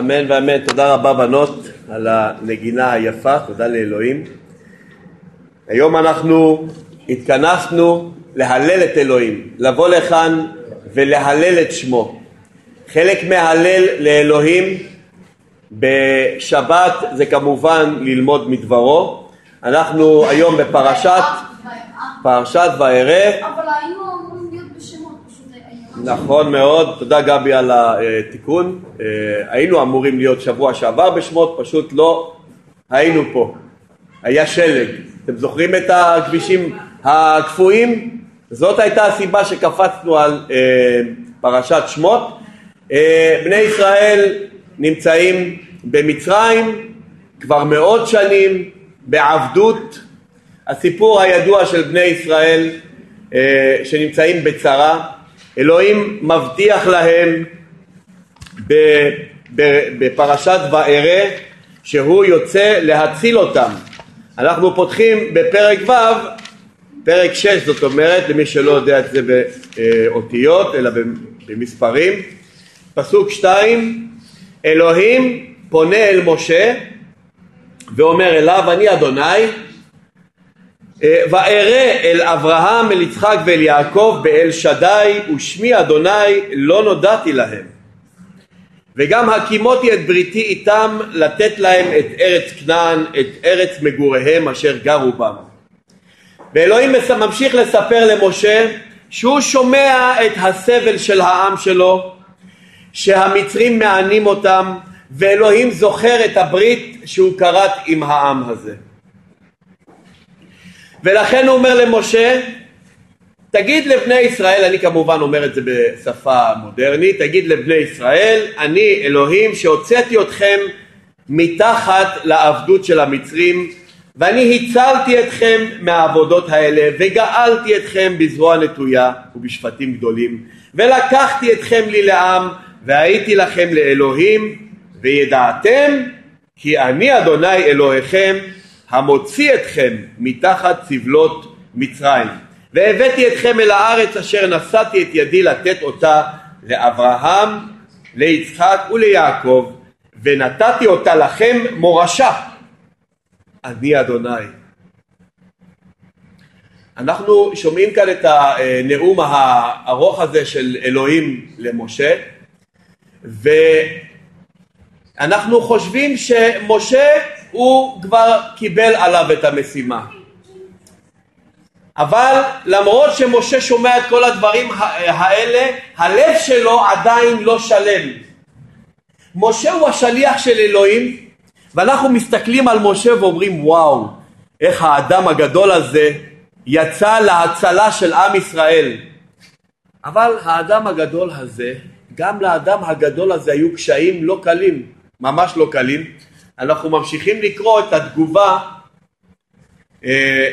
אמן ואמן. תודה רבה בנות על הנגינה היפה, תודה לאלוהים. היום אנחנו התכנסנו להלל את אלוהים, לבוא לכאן ולהלל את שמו. חלק מהלל לאלוהים בשבת זה כמובן ללמוד מדברו. אנחנו היום בפרשת פרשת וארא. אבל היינו אמורים להיות בשמות, פשוט היינו... נכון מאוד, תודה גבי על התיקון. אה, היינו אמורים להיות שבוע שעבר בשמות, פשוט לא היינו פה. היה שלג. אתם זוכרים את הכבישים הקפואים? זאת הייתה הסיבה שקפצנו על אה, פרשת שמות. אה, בני ישראל נמצאים במצרים כבר מאות שנים בעבדות. הסיפור הידוע של בני ישראל שנמצאים בצרה, אלוהים מבטיח להם בפרשת וארא שהוא יוצא להציל אותם. אנחנו פותחים בפרק ו', פרק 6 זאת אומרת, למי שלא יודע את זה באותיות אלא במספרים, פסוק 2, אלוהים פונה אל משה ואומר אליו אני אדוני וארא אל אברהם אל יצחק ואל יעקב באל שדי ושמי אדוני לא נודעתי להם. וגם הקימותי את בריתי איתם לתת להם את ארץ כנען את ארץ מגוריהם אשר גרו בם. ואלוהים ממשיך לספר למשה שהוא שומע את הסבל של העם שלו שהמצרים מענים אותם ואלוהים זוכר את הברית שהוא כרת עם העם הזה ולכן הוא אומר למשה תגיד לבני ישראל, אני כמובן אומר את זה בשפה מודרנית, תגיד לבני ישראל, אני אלוהים שהוצאתי אתכם מתחת לעבדות של המצרים ואני הצלתי אתכם מהעבודות האלה וגאלתי אתכם בזרוע נטויה ובשפטים גדולים ולקחתי אתכם לי לעם והייתי לכם לאלוהים וידעתם כי אני אדוני אלוהיכם המוציא אתכם מתחת סבלות מצרים. והבאתי אתכם אל הארץ אשר נשאתי את ידי לתת אותה לאברהם, ליצחק וליעקב ונתתי אותה לכם מורשה. אני אדוני. אנחנו שומעים כאן את הנאום הארוך הזה של אלוהים למשה ואנחנו חושבים שמשה הוא כבר קיבל עליו את המשימה. אבל למרות שמשה שומע את כל הדברים האלה הלב שלו עדיין לא שלם. משה הוא השליח של אלוהים ואנחנו מסתכלים על משה ואומרים וואו איך האדם הגדול הזה יצא להצלה של עם ישראל. אבל האדם הגדול הזה גם לאדם הגדול הזה היו קשיים לא קלים ממש לא קלים אנחנו ממשיכים לקרוא את התגובה אה,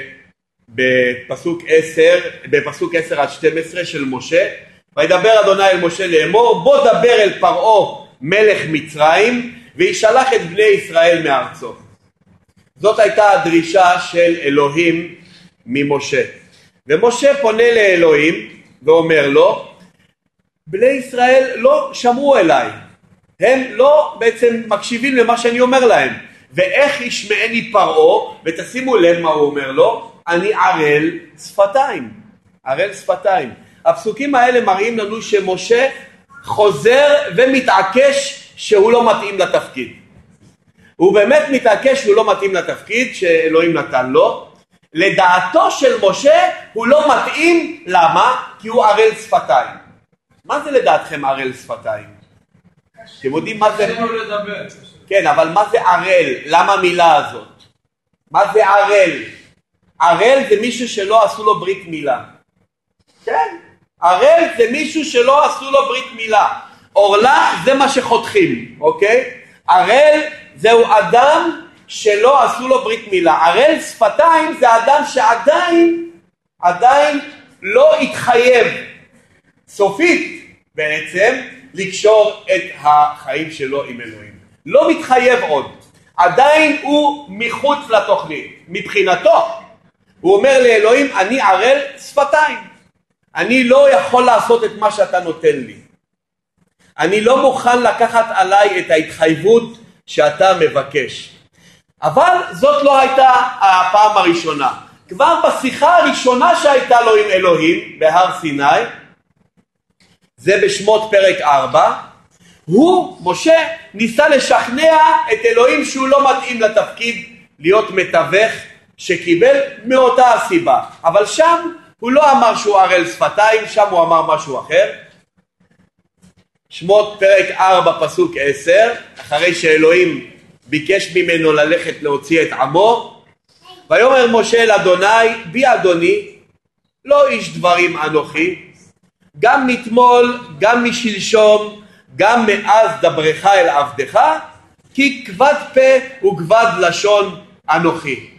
בפסוק 10, בפסוק 10 עד 12 של משה. וידבר אדוני אל משה לאמור בוא דבר אל פרעה מלך מצרים וישלח את בני ישראל מארצו. זאת הייתה הדרישה של אלוהים ממשה. ומשה פונה לאלוהים ואומר לו בני ישראל לא שמעו אליי הם לא בעצם מקשיבים למה שאני אומר להם. ואיך ישמעני פרעה ותשימו לב מה הוא אומר לו אני ערל שפתיים ערל שפתיים. הפסוקים האלה מראים לנו שמשה חוזר ומתעקש שהוא לא מתאים לתפקיד. הוא באמת מתעקש שהוא לא מתאים לתפקיד שאלוהים נתן לו. לדעתו של משה הוא לא מתאים. למה? כי הוא ערל שפתיים. מה זה לדעתכם ערל שפתיים? אתם יודעים מה זה... כן, אבל מה זה ערל? למה המילה הזאת? מה זה ערל? ערל זה מישהו שלא עשו לו ברית מילה. כן, ערל זה מישהו שלא עשו לו ברית מילה. עורלה זה מה שחותכים, אוקיי? ערל זהו אדם שלא עשו לו ברית מילה. ערל שפתיים זה אדם שעדיין, עדיין לא התחייב סופית בעצם לקשור את החיים שלו עם אלוהים. לא מתחייב עוד, עדיין הוא מחוץ לתוכנית. מבחינתו, הוא אומר לאלוהים, אני ערל שפתיים. אני לא יכול לעשות את מה שאתה נותן לי. אני לא מוכן לקחת עליי את ההתחייבות שאתה מבקש. אבל זאת לא הייתה הפעם הראשונה. כבר בשיחה הראשונה שהייתה לו עם אלוהים בהר סיני, זה בשמות פרק 4, הוא, משה, ניסה לשכנע את אלוהים שהוא לא מתאים לתפקיד להיות מתווך שקיבל מאותה הסיבה. אבל שם הוא לא אמר שהוא ערל שפתיים, שם הוא אמר משהו אחר. שמות פרק 4 פסוק 10, אחרי שאלוהים ביקש ממנו ללכת להוציא את עמו, ויאמר משה אל אדוני, בי אדוני, לא איש דברים אנוכי, גם מתמול, גם משלשום, גם מאז דברך אל עבדך, כי כבד פה וכבד לשון אנוכי.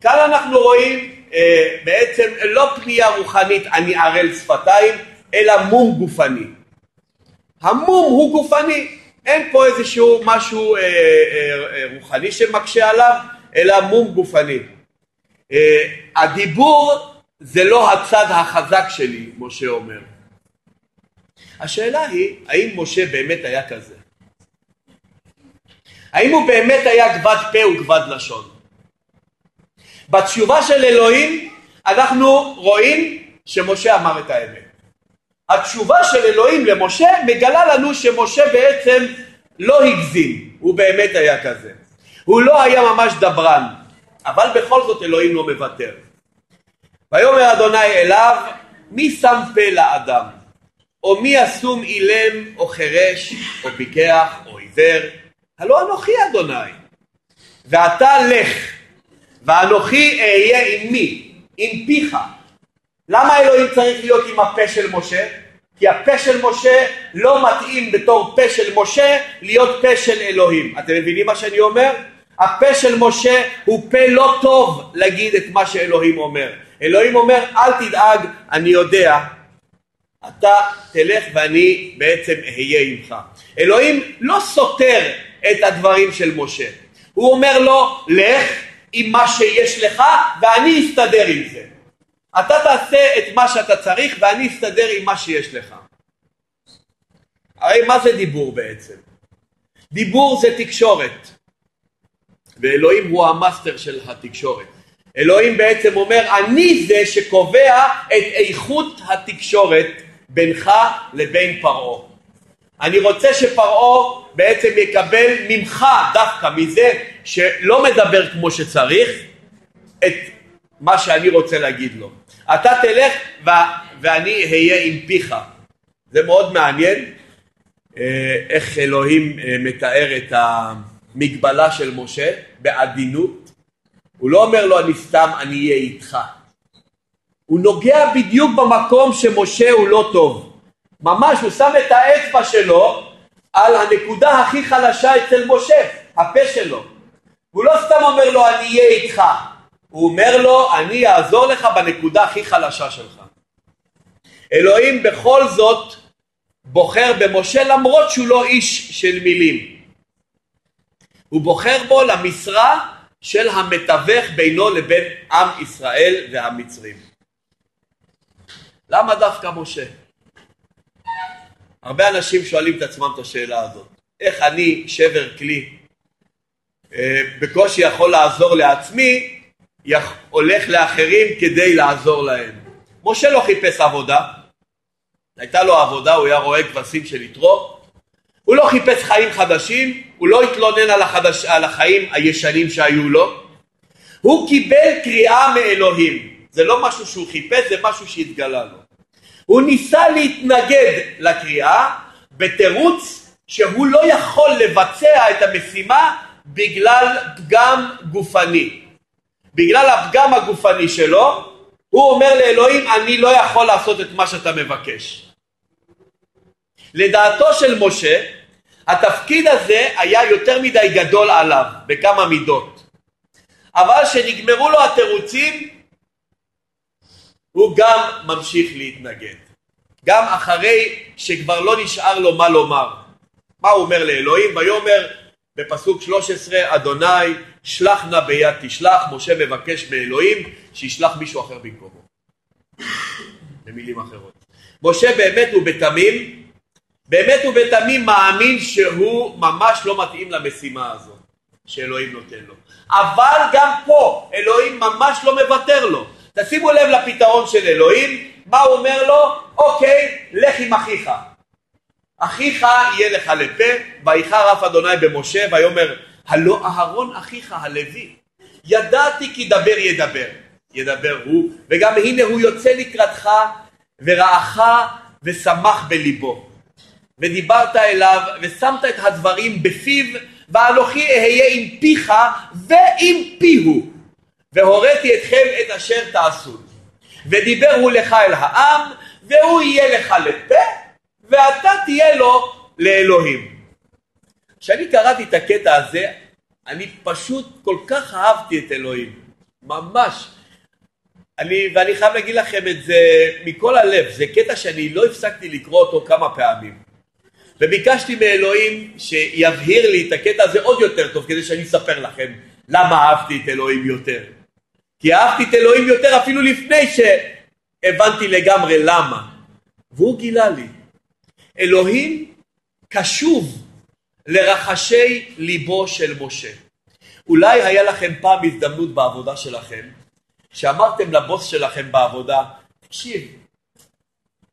כאן אנחנו רואים אה, בעצם לא פנייה רוחנית אני ערל שפתיים, אלא מום גופני. המום הוא גופני, אין פה איזשהו משהו אה, אה, אה, רוחני שמקשה עליו, אלא מום גופני. אה, הדיבור זה לא הצד החזק שלי, משה אומר. השאלה היא, האם משה באמת היה כזה? האם הוא באמת היה כבד פה וכבד לשון? בתשובה של אלוהים אנחנו רואים שמשה אמר את האמת. התשובה של אלוהים למשה מגלה לנו שמשה בעצם לא הגזים, הוא באמת היה כזה. הוא לא היה ממש דברן, אבל בכל זאת אלוהים לא מוותר. ויאמר אדוני אליו, מי שם פה לאדם? או מי אסום אילם, או חירש, או פיקח, או עיוור? הלא אנוכי אדוני. ואתה לך, ואנוכי אהיה מי? עם פיך. למה אלוהים צריך להיות עם הפה של משה? כי הפה של משה לא מתאים בתור פה של משה להיות פה של אלוהים. אתם מבינים מה שאני אומר? הפה של משה הוא פה לא טוב להגיד את מה שאלוהים אומר. אלוהים אומר אל תדאג, אני יודע, אתה תלך ואני בעצם אהיה עמך. אלוהים לא סותר את הדברים של משה. הוא אומר לו, לך עם מה שיש לך ואני אסתדר עם זה. אתה תעשה את מה שאתה צריך ואני אסתדר עם מה שיש לך. הרי מה זה דיבור בעצם? דיבור זה תקשורת. ואלוהים הוא המאסטר של התקשורת. אלוהים בעצם אומר, אני זה שקובע את איכות התקשורת בינך לבין פרעה. אני רוצה שפרעה בעצם יקבל ממך דווקא מזה שלא מדבר כמו שצריך את מה שאני רוצה להגיד לו. אתה תלך ו... ואני אהיה עם פיך. זה מאוד מעניין אה, איך אלוהים אה, מתאר את המגבלה של משה בעדינות. הוא לא אומר לו אני סתם אני אהיה איתך. הוא נוגע בדיוק במקום שמשה הוא לא טוב. ממש הוא שם את האצבע שלו על הנקודה הכי חלשה אצל משה, הפה שלו. הוא לא סתם אומר לו אני אהיה איתך, הוא אומר לו אני אעזור לך בנקודה הכי חלשה שלך. אלוהים בכל זאת בוחר במשה למרות שהוא לא איש של מילים. הוא בוחר בו למשרה של המתווך בינו לבין עם ישראל והמצרים. למה דווקא משה? הרבה אנשים שואלים את עצמם את השאלה הזאת. איך אני, שבר כלי, אה, בקושי יכול לעזור לעצמי, הולך לאחרים כדי לעזור להם. משה לא חיפש עבודה, הייתה לו עבודה, הוא היה רואה כבשים של יתרו, הוא לא חיפש חיים חדשים, הוא לא התלונן על, החדש, על החיים הישנים שהיו לו, הוא קיבל קריאה מאלוהים, זה לא משהו שהוא חיפש, זה משהו שהתגלה לו. הוא ניסה להתנגד לקריאה בתירוץ שהוא לא יכול לבצע את המשימה בגלל פגם גופני. בגלל הפגם הגופני שלו, הוא אומר לאלוהים, אני לא יכול לעשות את מה שאתה מבקש. לדעתו של משה, התפקיד הזה היה יותר מדי גדול עליו, בכמה מידות. אבל כשנגמרו לו התירוצים, הוא גם ממשיך להתנגד. גם אחרי שכבר לא נשאר לו מה לומר. מה הוא אומר לאלוהים? ויאמר בפסוק 13, אדוני שלח נא ביד תשלח, משה מבקש מאלוהים שישלח מישהו אחר במקומו. במילים אחרות. משה באמת הוא בתמים, באמת ובתמים מאמין שהוא ממש לא מתאים למשימה הזאת שאלוהים נותן לו. אבל גם פה אלוהים ממש לא מוותר לו. תשימו לב לפתרון של אלוהים, מה הוא אומר לו? אוקיי, לך עם אחיך. אחיך יהיה לך לפה, ויחר אף אדוני במשה, ויאמר הלא אהרון אחיך הלוי. ידעתי כי דבר ידבר, ידבר הוא, וגם הנה הוא יוצא לקראתך, ורעך ושמח בליבו. ודיברת אליו, ושמת את הדברים בפיו, ואנוכי אהיה עם פיך ועם פיהו, והוריתי אתכם את אשר תעשו. ודיבר הוא לך אל העם, והוא יהיה לך לפה, ואתה תהיה לו לאלוהים. כשאני קראתי את הקטע הזה, אני פשוט כל כך אהבתי את אלוהים, ממש. אני, ואני חייב להגיד לכם את זה מכל הלב, זה קטע שאני לא הפסקתי לקרוא אותו כמה פעמים. וביקשתי מאלוהים שיבהיר לי את הקטע הזה עוד יותר טוב כדי שאני אספר לכם למה אהבתי את אלוהים יותר. כי אהבתי את אלוהים יותר אפילו לפני שהבנתי לגמרי למה. והוא גילה לי. אלוהים קשוב לרחשי ליבו של משה. אולי היה לכם פעם הזדמנות בעבודה שלכם, שאמרתם לבוס שלכם בעבודה, תקשיב,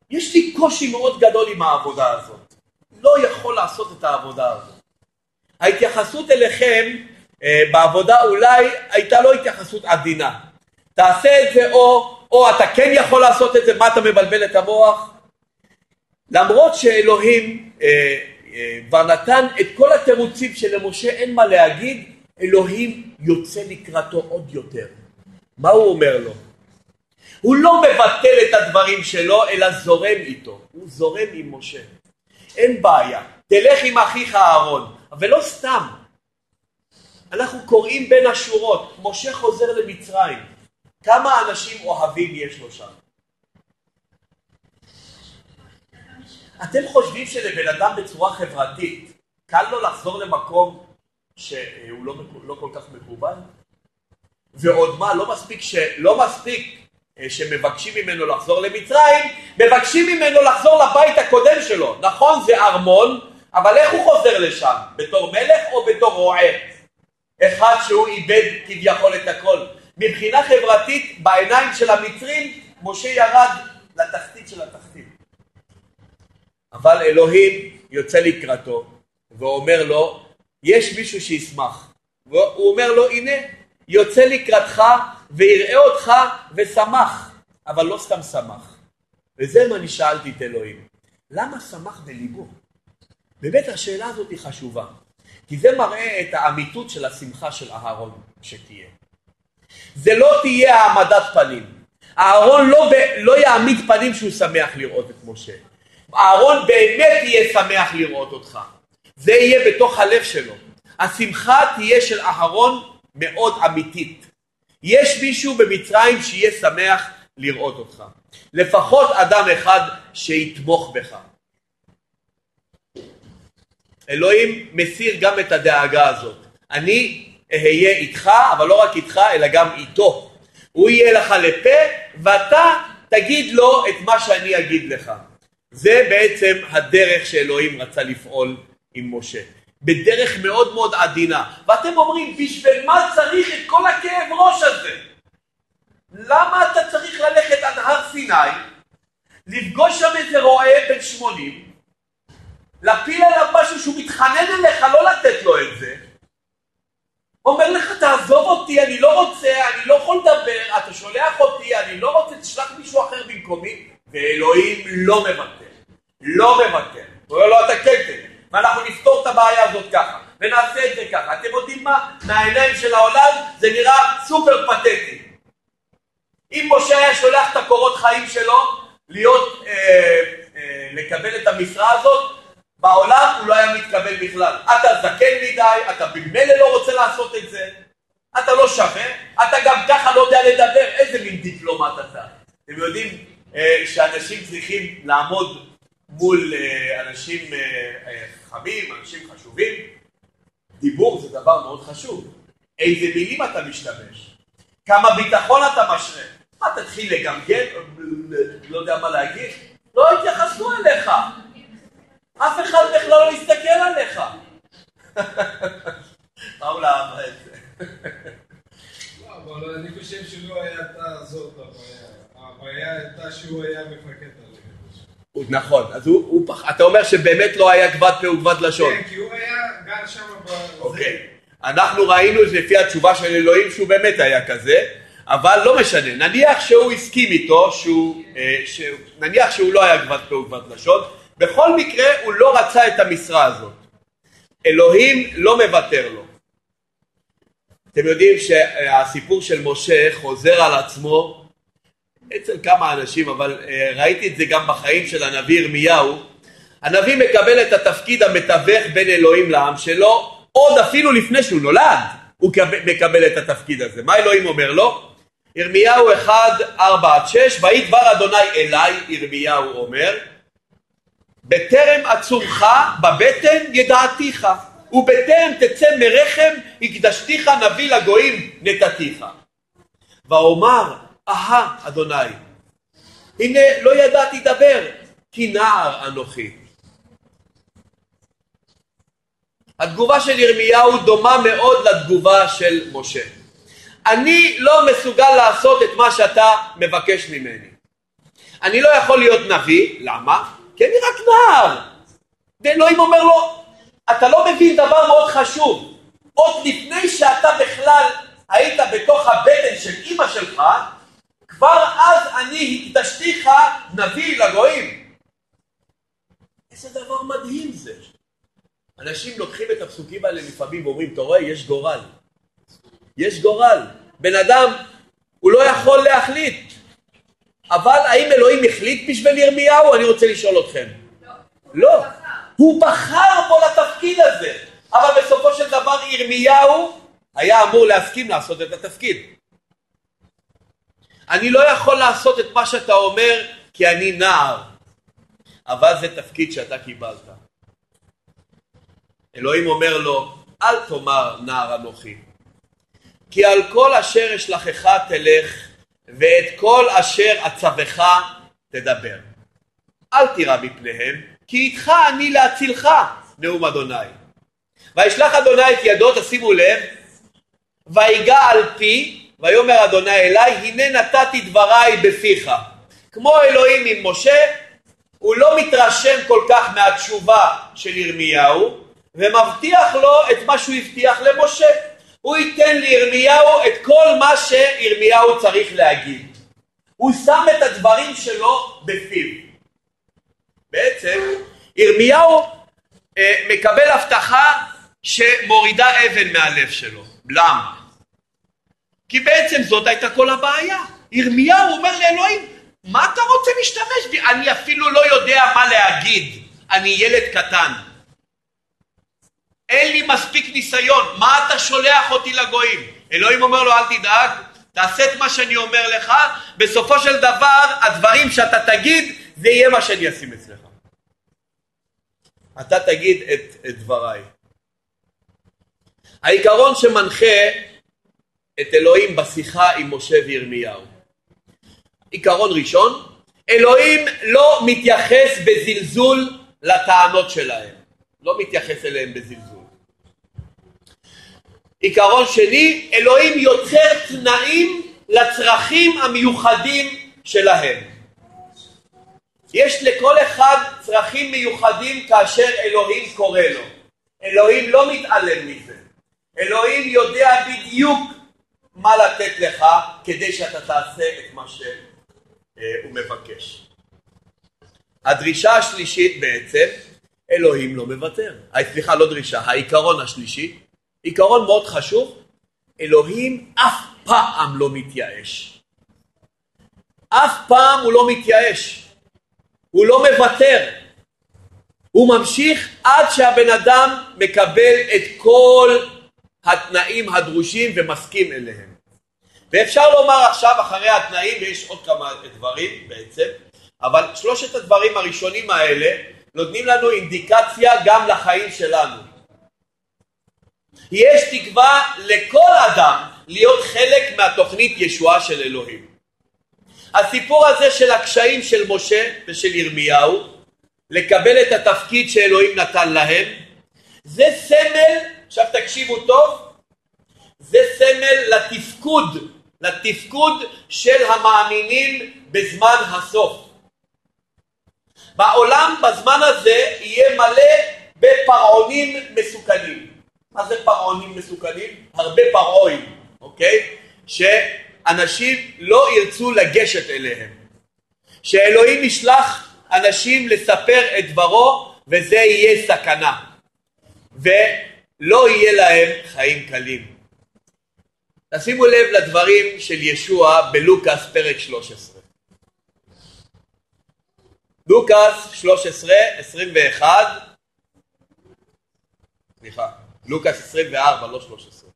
יש לי קושי מאוד גדול עם העבודה הזאת, לא יכול לעשות את העבודה הזאת. ההתייחסות אליכם אה, בעבודה אולי הייתה לא התייחסות עדינה. תעשה את זה או, או אתה כן יכול לעשות את זה, מה אתה מבלבל את המוח? למרות שאלוהים אה, אה, כבר נתן את כל התירוצים שלמשה אין מה להגיד, אלוהים יוצא לקראתו עוד יותר. מה הוא אומר לו? הוא לא מבטל את הדברים שלו, אלא זורם איתו. הוא זורם עם משה. אין בעיה, תלך עם אחיך אהרון, אבל לא סתם. אנחנו קוראים בין השורות, משה חוזר למצרים. כמה אנשים אוהבים יש לו שם? אתם חושבים שלבן אדם בצורה חברתית קל לו לחזור למקום שהוא לא, לא כל כך מקובל? ועוד מה, לא מספיק, ש, לא מספיק שמבקשים ממנו לחזור למצרים, מבקשים ממנו לחזור לבית הקודם שלו. נכון, זה ארמון, אבל איך הוא חוזר לשם? בתור מלך או בתור רועה? אחד שהוא איבד כביכול את הכל. מבחינה חברתית, בעיניים של המצרים, משה ירד לתחתית של התחתית. אבל אלוהים יוצא לקראתו ואומר לו, יש מישהו שישמח. והוא אומר לו, הנה, יוצא לקראתך ויראה אותך ושמח, אבל לא סתם שמח. וזה מה אני שאלתי את אלוהים, למה שמח בליבו? באמת השאלה הזאת היא חשובה, כי זה מראה את האמיתות של השמחה של אהרון שתהיה. זה לא תהיה העמדת פנים. אהרון לא, ב, לא יעמיד פנים שהוא שמח לראות את משה. אהרון באמת יהיה שמח לראות אותך. זה יהיה בתוך הלב שלו. השמחה תהיה של אהרון מאוד אמיתית. יש מישהו במצרים שיהיה שמח לראות אותך. לפחות אדם אחד שיתמוך בך. אלוהים מסיר גם את הדאגה הזאת. אני אהיה איתך, אבל לא רק איתך, אלא גם איתו. הוא יהיה לך לפה, ואתה תגיד לו את מה שאני אגיד לך. זה בעצם הדרך שאלוהים רצה לפעול עם משה. בדרך מאוד מאוד עדינה. ואתם אומרים, בשביל מה צריך את כל הכאב ראש הזה? למה אתה צריך ללכת עד הר סיני, לפגוש שם איזה רועה בן שמונים, להפיל עליו משהו שהוא מתחנן אליך לא לתת לו את זה, אומר לך תעזוב אותי, אני לא רוצה, אני לא יכול לדבר, אתה שולח אותי, אני לא רוצה, תשלח מישהו אחר במקומי, ואלוהים לא מוותר, לא מוותר, הוא אומר לו אתה כן תלך. ואנחנו נפתור את הבעיה הזאת ככה, ונעשה את זה ככה. אתם יודעים מה? מהעיניים של העולם זה נראה סופר פתטי. אם משה היה שולח את הקורות חיים שלו להיות, אה, אה, לקבל את המשרה הזאת, בעולם הוא לא היה מתקבל בכלל. אתה זקן מדי, אתה במילא לא רוצה לעשות את זה, אתה לא שווה, אתה גם ככה לא יודע לדבר, איזה מין דיפלומט אתה. אתם יודעים אה, שאנשים צריכים לעמוד מול אה, אנשים אה, אה, חכמים, אנשים חשובים. דיבור זה דבר מאוד חשוב. איזה מילים אתה משתמש? כמה ביטחון אתה משרה? מה, תתחיל לגמגם? לא יודע מה להגיד? לא התייחסו אליך. אף אחד בכלל לא יסתכל עליך. ראול אהבה את זה. לא, אבל אני חושב שלא הייתה זאת הבעיה. הבעיה הייתה שהוא היה מפקד עליהם. הוא- נכון, אז הוא, הוא פח... אתה אומר שבאמת לא היה כבד פה וכבד לשון. כן, כי הוא היה גר שם בזה. אוקיי. אנחנו ראינו לפי התשובה של אלוהים שהוא באמת היה כזה, אבל לא משנה, נניח שהוא הסכים איתו, שהוא, אה, שהוא, נניח שהוא לא היה כבד פה וכבד לשון, בכל מקרה הוא לא רצה את המשרה הזאת. אלוהים לא מוותר לו. אתם יודעים שהסיפור של משה חוזר על עצמו אצל כמה אנשים, אבל אה, ראיתי את זה גם בחיים של הנביא ירמיהו. הנביא מקבל את התפקיד המתווך בין אלוהים לעם שלו, עוד אפילו לפני שהוא נולד, הוא קב- מקבל את התפקיד הזה. מה אלוהים אומר לו? ירמיהו 1, 4 עד 6, ויהי דבר אדוני אליי, ירמיהו אומר, בטרם עצומך בבטן ידעתיך, ובטרם תצא מרחם הקדשתיך נביא לגויים נתתיך. ואומר, אהה אדוני, הנה לא ידעתי דבר, כי נער אנוכי. התגובה של ירמיהו דומה מאוד לתגובה של משה. אני לא מסוגל לעשות את מה שאתה מבקש ממני. אני לא יכול להיות נביא, למה? כי אני רק נער. ואלוהים אומר לו, אתה לא מבין דבר מאוד חשוב. עוד לפני שאתה בכלל היית בתוך הבטן של אימא שלך, כבר אז אני הקדשתיך נביא לגויים. איזה דבר מדהים זה. אנשים לוקחים את הפסוקים האלה לפעמים ואומרים, אתה רואה, יש גורל. יש גורל. בן אדם, הוא לא יכול להחליט. אבל האם אלוהים החליט בשביל ירמיהו? אני רוצה לשאול אתכם. לא. הוא בחר בו לתפקיד הזה. אבל בסופו של דבר ירמיהו היה אמור להסכים לעשות את התפקיד. אני לא יכול לעשות את מה שאתה אומר כי אני נער, אבל זה תפקיד שאתה קיבלת. אלוהים אומר לו, אל תאמר נער אנוכי, כי על כל אשר אשלחך תלך, ואת כל אשר אצווך תדבר. אל תירא מפניהם, כי איתך אני להצילך, נאום אדוני. וישלח אדוני את ידו, תשימו לב, ויגע על פי, ויאמר אדוני אליי, הנה נתתי דבריי בפיך. כמו אלוהים עם משה, הוא לא מתרשם כל כך מהתשובה של ירמיהו, ומבטיח לו את מה שהוא הבטיח למשה. הוא ייתן לירמיהו את כל מה שירמיהו צריך להגיד. הוא שם את הדברים שלו בפיו. בעצם ירמיהו אה, מקבל הבטחה שמורידה אבן מהלב שלו. למה? כי בעצם זאת הייתה כל הבעיה. ירמיהו אומר לאלוהים, מה אתה רוצה להשתמש בי? אני אפילו לא יודע מה להגיד. אני ילד קטן. אין לי מספיק ניסיון, מה אתה שולח אותי לגויים? אלוהים אומר לו, אל תדאג, תעשה את מה שאני אומר לך, בסופו של דבר, הדברים שאתה תגיד, זה יהיה מה שאני אשים אצלך. אתה תגיד את, את דבריי. העיקרון שמנחה את אלוהים בשיחה עם משה וירמיהו. עיקרון ראשון, אלוהים לא מתייחס בזלזול לטענות שלהם. לא מתייחס אליהם בזלזול. עיקרון שני, אלוהים יוצר תנאים לצרכים המיוחדים שלהם. יש לכל אחד צרכים מיוחדים כאשר אלוהים קורא לו. אלוהים לא מתעלם מזה. אלוהים יודע בדיוק מה לתת לך כדי שאתה תעשה את מה שהוא מבקש. הדרישה השלישית בעצם, אלוהים לא מוותר. סליחה, לא דרישה, העיקרון השלישי, עיקרון מאוד חשוב, אלוהים אף פעם לא מתייאש. אף פעם הוא לא מתייאש. הוא לא מוותר. הוא ממשיך עד שהבן אדם מקבל את כל התנאים הדרושים ומסכים אליהם. ואפשר לומר עכשיו אחרי התנאים, ויש עוד כמה דברים בעצם, אבל שלושת הדברים הראשונים האלה נותנים לנו אינדיקציה גם לחיים שלנו. יש תקווה לכל אדם להיות חלק מהתוכנית ישועה של אלוהים. הסיפור הזה של הקשיים של משה ושל ירמיהו לקבל את התפקיד שאלוהים נתן להם. זה סמל, עכשיו תקשיבו טוב, זה סמל לתפקוד, לתפקוד של המאמינים בזמן הסוף. בעולם בזמן הזה יהיה מלא בפרעונים מסוכנים. מה זה פרעונים מסוכנים? הרבה פרעויים, אוקיי? שאנשים לא ירצו לגשת אליהם. שאלוהים ישלח אנשים לספר את דברו וזה יהיה סכנה. ולא יהיה להם חיים קלים. תשימו לב לדברים של ישוע בלוקאס פרק 13. לוקאס 13, 21, סליחה, לוקאס 24, לא 13.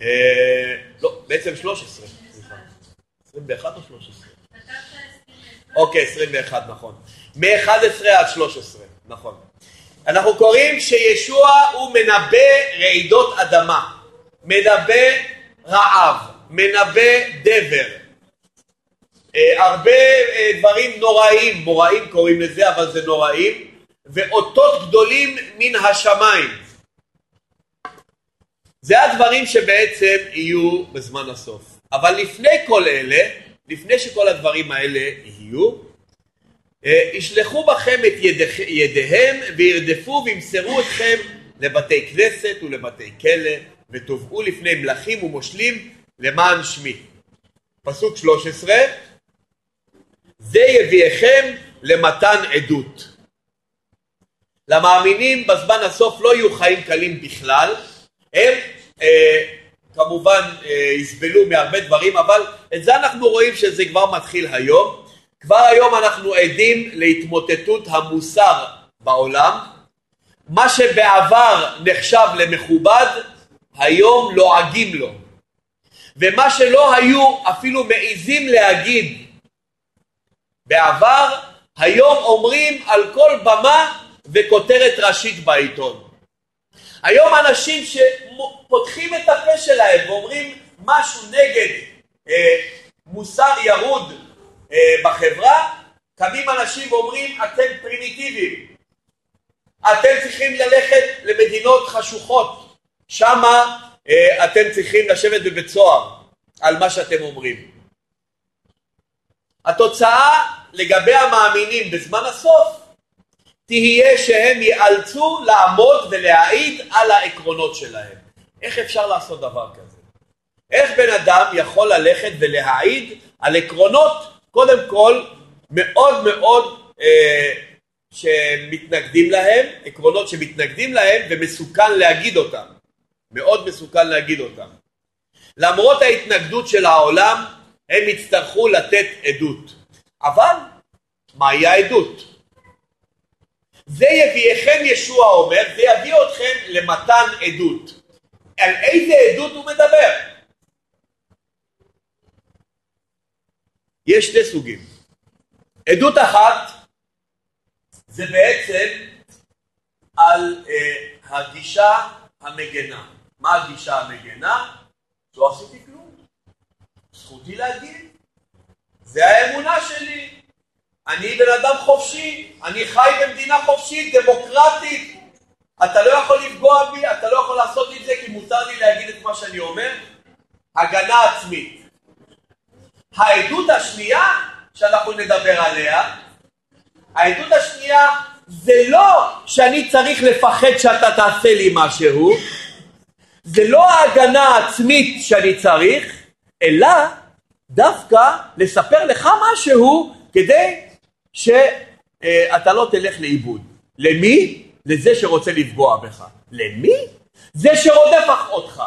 אה, לא, בעצם 13, סליחה. 21 או 13? אוקיי, 21, נכון. מ-11 עד 13, נכון. אנחנו קוראים שישוע הוא מנבא רעידות אדמה, מנבא רעב, מנבא דבר. אה, הרבה אה, דברים נוראים, מוראים קוראים לזה, אבל זה נוראים, ואותות גדולים מן השמיים. זה הדברים שבעצם יהיו בזמן הסוף. אבל לפני כל אלה, לפני שכל הדברים האלה יהיו, ישלחו בכם את ידיכ, ידיהם וירדפו וימסרו אתכם לבתי כנסת ולבתי כלא ותובעו לפני מלכים ומושלים למען שמי. פסוק 13 זה יביאכם למתן עדות. למאמינים בזמן הסוף לא יהיו חיים קלים בכלל, הם אה, כמובן אה, יסבלו מהרבה דברים, אבל את זה אנחנו רואים שזה כבר מתחיל היום. כבר היום אנחנו עדים להתמוטטות המוסר בעולם. מה שבעבר נחשב למכובד, היום לועגים לו. ומה שלא היו אפילו מעיזים להגיד בעבר, היום אומרים על כל במה וכותרת ראשית בעיתון. היום אנשים שפותחים את הפה שלהם ואומרים משהו נגד אה, מוסר ירוד בחברה, קמים אנשים ואומרים אתם פרימיטיביים, אתם צריכים ללכת למדינות חשוכות, שמה אה, אתם צריכים לשבת בבית סוהר על מה שאתם אומרים. התוצאה לגבי המאמינים בזמן הסוף תהיה שהם ייאלצו לעמוד ולהעיד על העקרונות שלהם. איך אפשר לעשות דבר כזה? איך בן אדם יכול ללכת ולהעיד על עקרונות, קודם כל, מאוד מאוד אה, שמתנגדים להם, עקרונות שמתנגדים להם ומסוכן להגיד אותם. מאוד מסוכן להגיד אותם. למרות ההתנגדות של העולם, הם יצטרכו לתת עדות. אבל, מהי העדות? זה יביאכם ישוע אומר, זה יביא אתכם למתן עדות. על איזה עדות הוא מדבר? יש שני סוגים. עדות אחת זה בעצם על אה, הגישה המגנה. מה הגישה המגנה? לא עשיתי כלום. זכותי להגיד. זה האמונה שלי. אני בן אדם חופשי, אני חי במדינה חופשית, דמוקרטית. אתה לא יכול לפגוע בי, אתה לא יכול לעשות את זה כי מותר לי להגיד את מה שאני אומר. הגנה עצמית. העדות השנייה שאנחנו נדבר עליה, העדות השנייה זה לא שאני צריך לפחד שאתה תעשה לי משהו, זה לא ההגנה העצמית שאני צריך, אלא דווקא לספר לך משהו כדי שאתה לא תלך לאיבוד. למי? לזה שרוצה לפגוע בך. למי? זה שרודף אותך.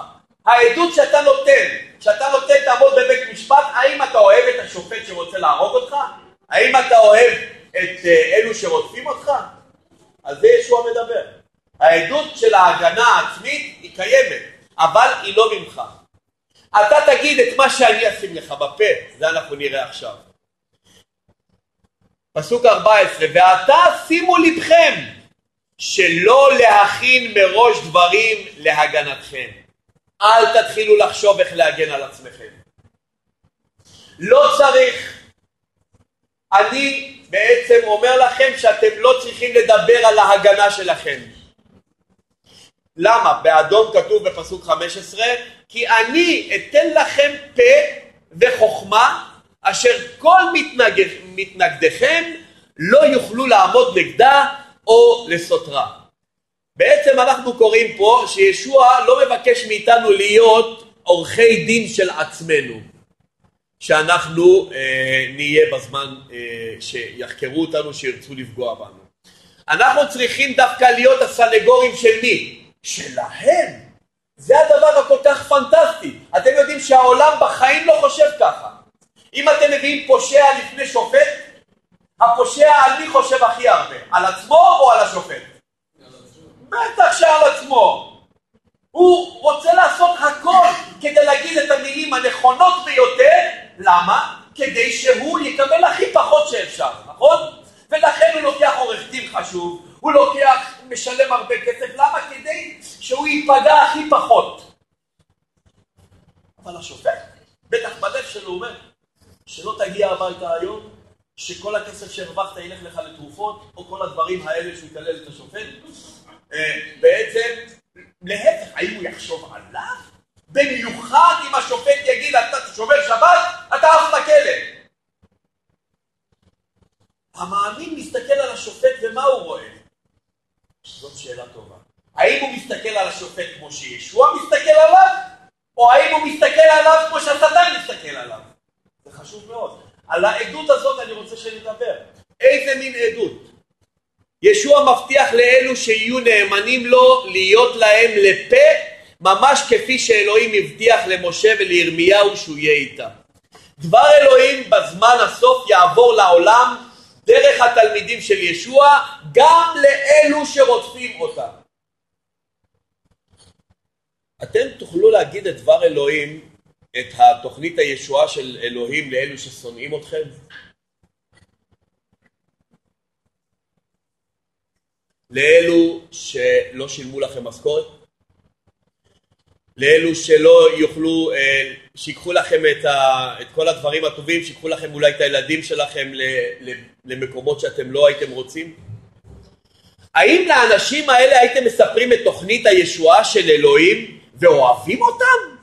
העדות שאתה נותן, שאתה נותן תעמוד בבית משפט, האם אתה אוהב את השופט שרוצה להרוג אותך? האם אתה אוהב את אה, אלו שרודפים אותך? על זה ישוע מדבר. העדות של ההגנה העצמית היא קיימת, אבל היא לא ממך. אתה תגיד את מה שאני אשים לך בפה, זה אנחנו נראה עכשיו. פסוק 14, ועתה שימו לבכם שלא להכין מראש דברים להגנתכם. אל תתחילו לחשוב איך להגן על עצמכם. לא צריך אני בעצם אומר לכם שאתם לא צריכים לדבר על ההגנה שלכם. למה? באדום כתוב בפסוק 15, כי אני אתן לכם פה וחוכמה, אשר כל מתנגד, מתנגדיכם לא יוכלו לעמוד נגדה או לסותרה. בעצם אנחנו קוראים פה שישוע לא מבקש מאיתנו להיות עורכי דין של עצמנו, שאנחנו אה, נהיה בזמן אה, שיחקרו אותנו, שירצו לפגוע בנו. אנחנו צריכים דווקא להיות הסנגורים של מי? שלהם. זה הדבר הכל כך פנטסטי. אתם יודעים שהעולם בחיים לא חושב ככה. אם אתם מביאים פושע לפני שופט, הפושע על מי חושב הכי הרבה? על עצמו או על השופט? בטח שעל עצמו. הוא רוצה לעשות הכל כדי להגיד את המילים הנכונות ביותר, למה? כדי שהוא יקבל הכי פחות שאפשר, נכון? ולכן הוא לוקח עורך דין חשוב, הוא לוקח, משלם הרבה כסף, למה? כדי שהוא ייפגע הכי פחות. אבל השופט, בטח בלב שלו אומר, שלא תגיע הביתה היום, שכל הכסף שהרווחת ילך לך לתרופות, או כל הדברים האלה שהוא יקלל את השופט. אה, בעצם, להפך, האם הוא יחשוב עליו? במיוחד אם השופט יגיד, אתה שובר שבת, אתה עף לכלא. המאמין מסתכל על השופט ומה הוא רואה? זאת שאלה טובה. האם הוא מסתכל על השופט כמו שישוע מסתכל עליו, או האם הוא מסתכל עליו כמו שהשטן מסתכל עליו? זה חשוב מאוד. על העדות הזאת אני רוצה שנדבר. איזה מין עדות? ישוע מבטיח לאלו שיהיו נאמנים לו להיות להם לפה ממש כפי שאלוהים הבטיח למשה ולירמיהו שהוא יהיה איתם. דבר אלוהים בזמן הסוף יעבור לעולם דרך התלמידים של ישוע גם לאלו שרודפים אותם. אתם תוכלו להגיד את דבר אלוהים, את התוכנית הישועה של אלוהים לאלו ששונאים אתכם? לאלו שלא שילמו לכם משכורת? לאלו שלא יוכלו, אה, שיקחו לכם את, ה, את כל הדברים הטובים, שיקחו לכם אולי את הילדים שלכם למקומות שאתם לא הייתם רוצים? האם לאנשים האלה הייתם מספרים את תוכנית הישועה של אלוהים ואוהבים אותם?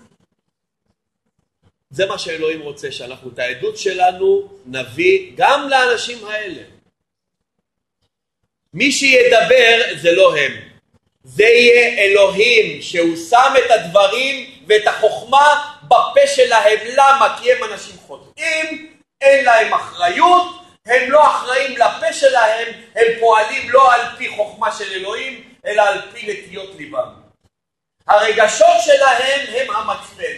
זה מה שאלוהים רוצה, שאנחנו את העדות שלנו נביא גם לאנשים האלה. מי שידבר זה לא הם, זה יהיה אלוהים שהוא שם את הדברים ואת החוכמה בפה שלהם. למה? כי הם אנשים חוטאים, אין להם אחריות, הם לא אחראים לפה שלהם, הם פועלים לא על פי חוכמה של אלוהים, אלא על פי נטיות ליבם. הרגשות שלהם הם המצפן.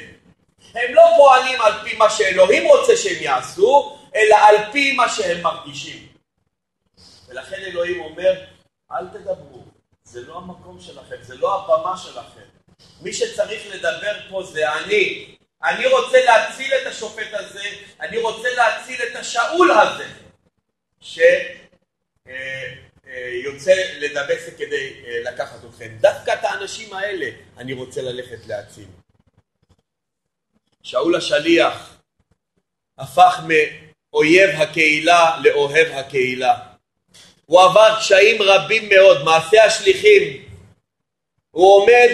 הם לא פועלים על פי מה שאלוהים רוצה שהם יעשו, אלא על פי מה שהם מרגישים. ולכן אלוהים אומר, אל תדברו, זה לא המקום שלכם, זה לא הבמה שלכם. מי שצריך לדבר פה זה אני. אני רוצה להציל את השופט הזה, אני רוצה להציל את השאול הזה, שיוצא אה, אה, לדבק כדי אה, לקחת אתכם. דווקא את האנשים האלה אני רוצה ללכת להציל. שאול השליח הפך מאויב הקהילה לאוהב הקהילה. הוא עבר קשיים רבים מאוד, מעשה השליחים. הוא עומד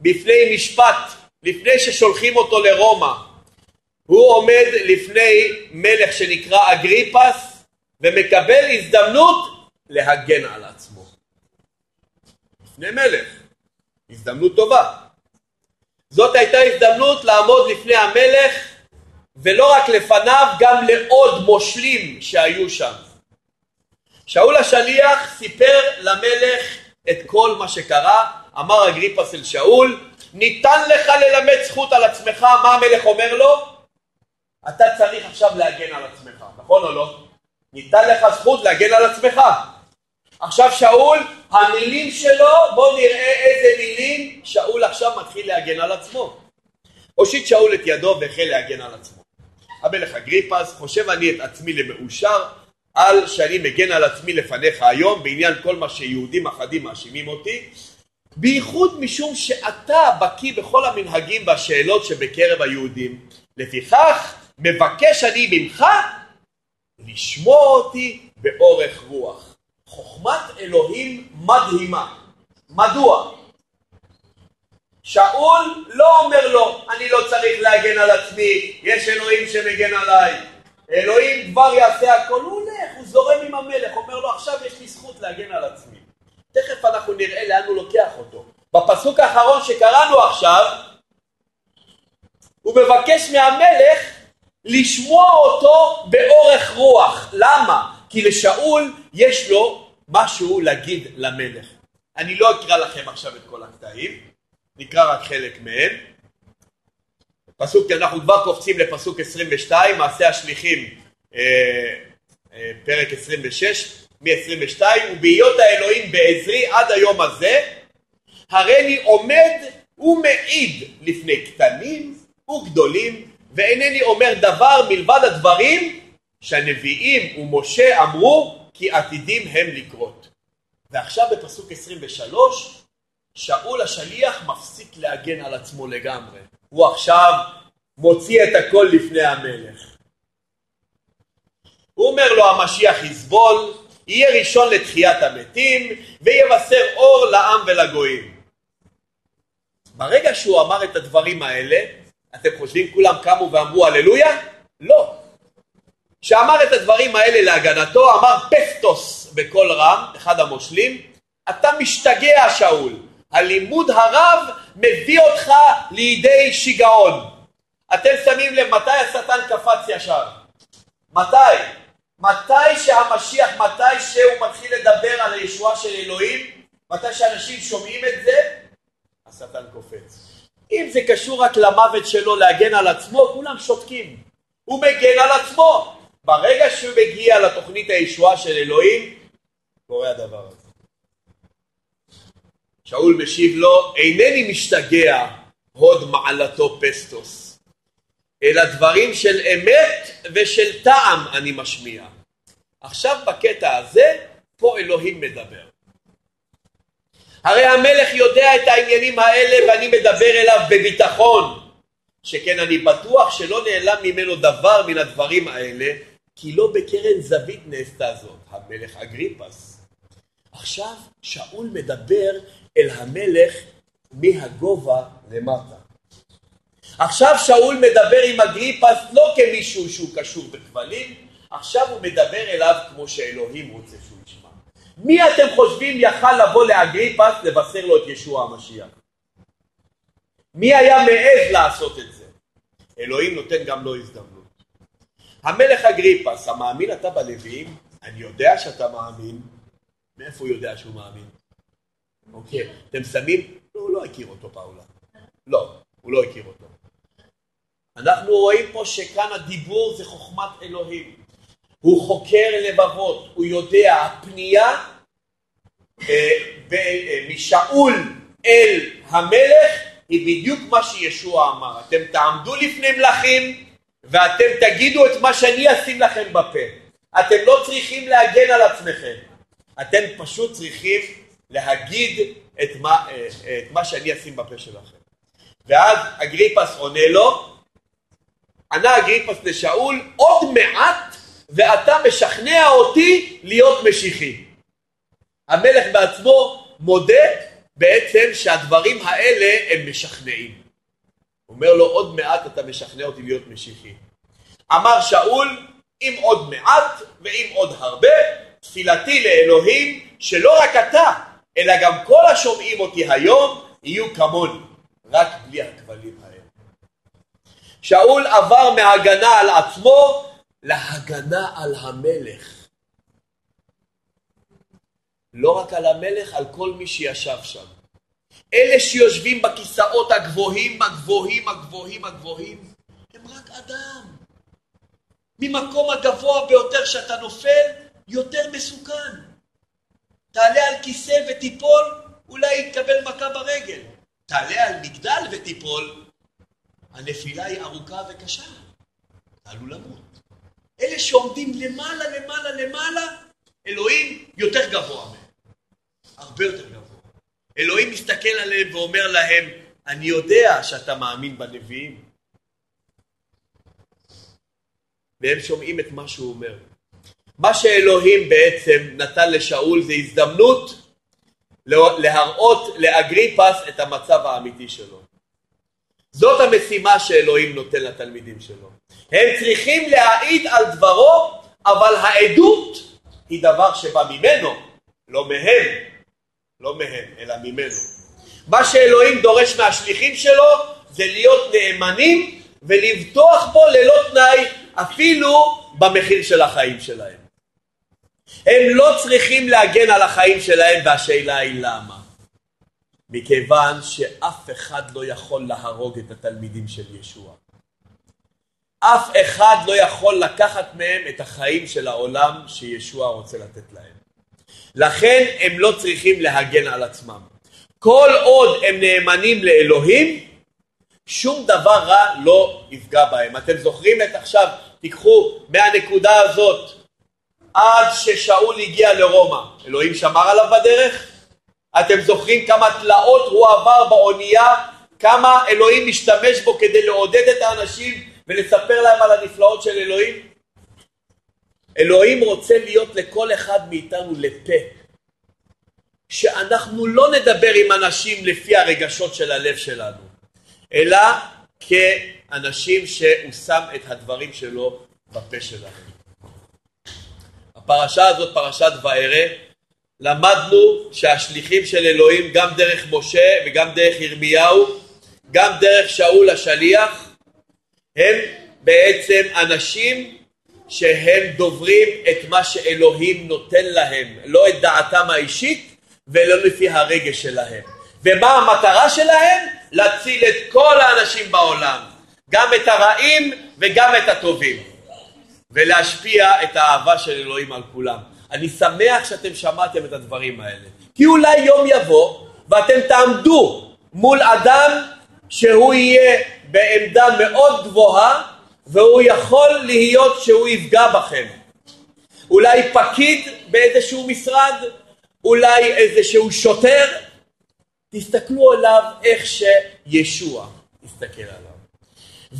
בפני משפט, לפני ששולחים אותו לרומא. הוא עומד לפני מלך שנקרא אגריפס ומקבל הזדמנות להגן על עצמו. לפני מלך, הזדמנות טובה. זאת הייתה הזדמנות לעמוד לפני המלך ולא רק לפניו, גם לעוד מושלים שהיו שם. שאול השליח סיפר למלך את כל מה שקרה, אמר אגריפס אל שאול, ניתן לך ללמד זכות על עצמך, מה המלך אומר לו? אתה צריך עכשיו להגן על עצמך, נכון או לא? ניתן לך זכות להגן על עצמך. עכשיו שאול, המילים שלו, בואו נראה איזה מילים שאול עכשיו מתחיל להגן על עצמו. הושיט שאול את ידו והחל להגן על עצמו. המלך אגריפס חושב אני את עצמי למאושר על שאני מגן על עצמי לפניך היום בעניין כל מה שיהודים אחדים מאשימים אותי בייחוד משום שאתה בקיא בכל המנהגים והשאלות שבקרב היהודים לפיכך מבקש אני ממך לשמוע אותי באורך רוח. חוכמת אלוהים מדהימה. מדוע? שאול לא אומר לו, אני לא צריך להגן על עצמי, יש אלוהים שמגן עליי. אלוהים כבר יעשה הכל, הוא הוא זורם עם המלך, אומר לו עכשיו יש לי זכות להגן על עצמי. תכף אנחנו נראה לאן הוא לוקח אותו. בפסוק האחרון שקראנו עכשיו, הוא מבקש מהמלך לשמוע אותו באורך רוח. למה? כי לשאול יש לו משהו להגיד למלך. אני לא אקרא לכם עכשיו את כל הקטעים, נקרא רק חלק מהם. פסוק, אנחנו כבר קופצים לפסוק 22, מעשה השליחים, אה, פרק 26, מ-22, ובהיות האלוהים בעזרי עד היום הזה, הריני עומד ומעיד לפני קטנים וגדולים, ואינני אומר דבר מלבד הדברים שהנביאים ומשה אמרו כי עתידים הם לקרות. ועכשיו בפסוק 23, שאול השליח מפסיק להגן על עצמו לגמרי. הוא עכשיו מוציא את הכל לפני המלך. הוא אומר לו המשיח יסבול, יהיה ראשון לתחיית המתים ויבשר אור לעם ולגויים. ברגע שהוא אמר את הדברים האלה, אתם חושבים כולם קמו ואמרו הללויה? לא. כשאמר את הדברים האלה להגנתו, אמר פסטוס בקול רם, אחד המושלים, אתה משתגע שאול, הלימוד הרב מביא אותך לידי שיגעון. אתם שמים לב מתי השטן קפץ ישר? מתי? מתי שהמשיח, מתי שהוא מתחיל לדבר על הישועה של אלוהים, מתי שאנשים שומעים את זה, השטן קופץ. אם זה קשור רק למוות שלו להגן על עצמו, כולם שותקים. הוא מגן על עצמו. ברגע שהוא מגיע לתוכנית הישועה של אלוהים, קורה הדבר הזה. שאול משיב לו, אינני משתגע הוד מעלתו פסטוס, אלא דברים של אמת ושל טעם אני משמיע. עכשיו בקטע הזה, פה אלוהים מדבר. הרי המלך יודע את העניינים האלה ואני מדבר אליו בביטחון, שכן אני בטוח שלא נעלם ממנו דבר מן הדברים האלה, כי לא בקרן זווית נעשתה זאת, המלך אגריפס. עכשיו שאול מדבר אל המלך מהגובה למטה. עכשיו שאול מדבר עם אגריפס לא כמישהו שהוא קשור בכבלים, עכשיו הוא מדבר אליו כמו שאלוהים רוצה שהוא ישמע. מי אתם חושבים יכל לבוא לאגריפס לבשר לו את ישוע המשיח? מי היה מעז לעשות את זה? אלוהים נותן גם לו הזדמנות. המלך אגריפס, המאמין אתה בלוויים? אני יודע שאתה מאמין. מאיפה הוא יודע שהוא מאמין? אוקיי, אתם שמים? לא, הוא לא הכיר אותו פאולה. לא, הוא לא הכיר אותו. אנחנו רואים פה שכאן הדיבור זה חוכמת אלוהים. הוא חוקר לבבות, הוא יודע, הפנייה אה, אה, משאול אל המלך היא בדיוק מה שישוע אמר. אתם תעמדו לפני מלכים ואתם תגידו את מה שאני אשים לכם בפה. אתם לא צריכים להגן על עצמכם. אתם פשוט צריכים להגיד את מה, אה, את מה שאני אשים בפה שלכם. ואז אגריפס עונה לו, ענה אגריפס לשאול, עוד מעט ואתה משכנע אותי להיות משיחי. המלך בעצמו מודה בעצם שהדברים האלה הם משכנעים. אומר לו עוד מעט אתה משכנע אותי להיות משיחי. אמר שאול אם עוד מעט ואם עוד הרבה תפילתי לאלוהים שלא רק אתה אלא גם כל השומעים אותי היום יהיו כמוני רק בלי הכבלים. שאול עבר מהגנה על עצמו להגנה על המלך. לא רק על המלך, על כל מי שישב שם. אלה שיושבים בכיסאות הגבוהים, הגבוהים, הגבוהים, הגבוהים, הם רק אדם. ממקום הגבוה ביותר שאתה נופל, יותר מסוכן. תעלה על כיסא ותיפול, אולי תקבל מכה ברגל. תעלה על מגדל ותיפול, הנפילה היא ארוכה וקשה. עלול למות. אלה שעומדים למעלה, למעלה, למעלה, אלוהים יותר גבוה מהם. הרבה יותר גבוה. אלוהים מסתכל עליהם ואומר להם, אני יודע שאתה מאמין בנביאים. והם שומעים את מה שהוא אומר. מה שאלוהים בעצם נתן לשאול זה הזדמנות להראות לאגריפס את המצב האמיתי שלו. זאת המשימה שאלוהים נותן לתלמידים שלו. הם צריכים להעיד על דברו, אבל העדות היא דבר שבא ממנו, לא מהם, לא מהם, אלא ממנו. מה שאלוהים דורש מהשליחים שלו זה להיות נאמנים ולבטוח בו ללא תנאי אפילו במחיר של החיים שלהם. הם לא צריכים להגן על החיים שלהם והשאלה היא למה. מכיוון שאף אחד לא יכול להרוג את התלמידים של ישוע. אף אחד לא יכול לקחת מהם את החיים של העולם שישוע רוצה לתת להם. לכן הם לא צריכים להגן על עצמם. כל עוד הם נאמנים לאלוהים, שום דבר רע לא יפגע בהם. אתם זוכרים את עכשיו, תיקחו מהנקודה הזאת עד ששאול הגיע לרומא. אלוהים שמר עליו בדרך? אתם זוכרים כמה תלאות הוא עבר באונייה? כמה אלוהים משתמש בו כדי לעודד את האנשים ולספר להם על הנפלאות של אלוהים? אלוהים רוצה להיות לכל אחד מאיתנו לפה. שאנחנו לא נדבר עם אנשים לפי הרגשות של הלב שלנו, אלא כאנשים שהוא שם את הדברים שלו בפה שלנו. הפרשה הזאת, פרשת וערה, למדנו שהשליחים של אלוהים גם דרך משה וגם דרך ירמיהו, גם דרך שאול השליח, הם בעצם אנשים שהם דוברים את מה שאלוהים נותן להם, לא את דעתם האישית ולא לפי הרגש שלהם. ומה המטרה שלהם? להציל את כל האנשים בעולם, גם את הרעים וגם את הטובים. ולהשפיע את האהבה של אלוהים על כולם. אני שמח שאתם שמעתם את הדברים האלה. כי אולי יום יבוא ואתם תעמדו מול אדם שהוא יהיה בעמדה מאוד גבוהה והוא יכול להיות שהוא יפגע בכם. אולי פקיד באיזשהו משרד, אולי איזשהו שוטר, תסתכלו עליו איך שישוע יסתכל עליו.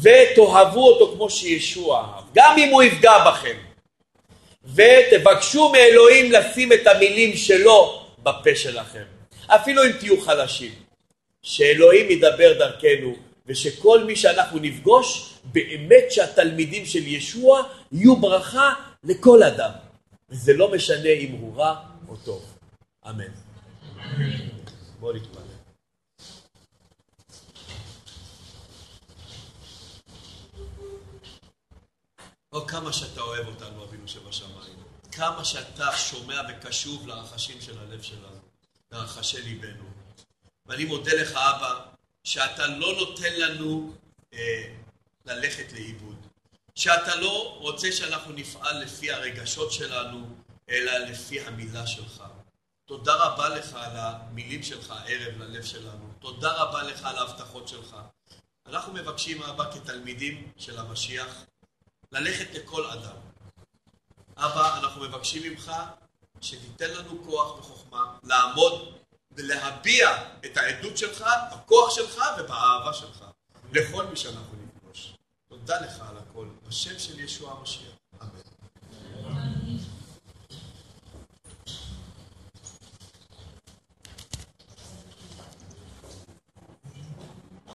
ותאהבו אותו כמו שישוע אהב, גם אם הוא יפגע בכם. ותבקשו מאלוהים לשים את המילים שלו בפה שלכם, אפילו אם תהיו חלשים. שאלוהים ידבר דרכנו, ושכל מי שאנחנו נפגוש, באמת שהתלמידים של ישוע יהיו ברכה לכל אדם. וזה לא משנה אם הוא רע או טוב. אמן. בואו נתפלל. או כמה שאתה אוהב אותנו, אבינו שבשמיים. כמה שאתה שומע וקשוב לרחשים של הלב שלנו, לרחשי ליבנו. ואני מודה לך, אבא, שאתה לא נותן לנו אה, ללכת לאיבוד. שאתה לא רוצה שאנחנו נפעל לפי הרגשות שלנו, אלא לפי המילה שלך. תודה רבה לך על המילים שלך הערב ללב שלנו. תודה רבה לך על ההבטחות שלך. אנחנו מבקשים, אבא, כתלמידים של המשיח, ללכת לכל אדם. אבא, אנחנו מבקשים ממך שתיתן לנו כוח וחוכמה לעמוד ולהביע את העדות שלך, בכוח שלך ובאהבה שלך לכל מי שאנחנו נפגוש. תודה לך על הכל, בשם של ישוע המשיח. אמן.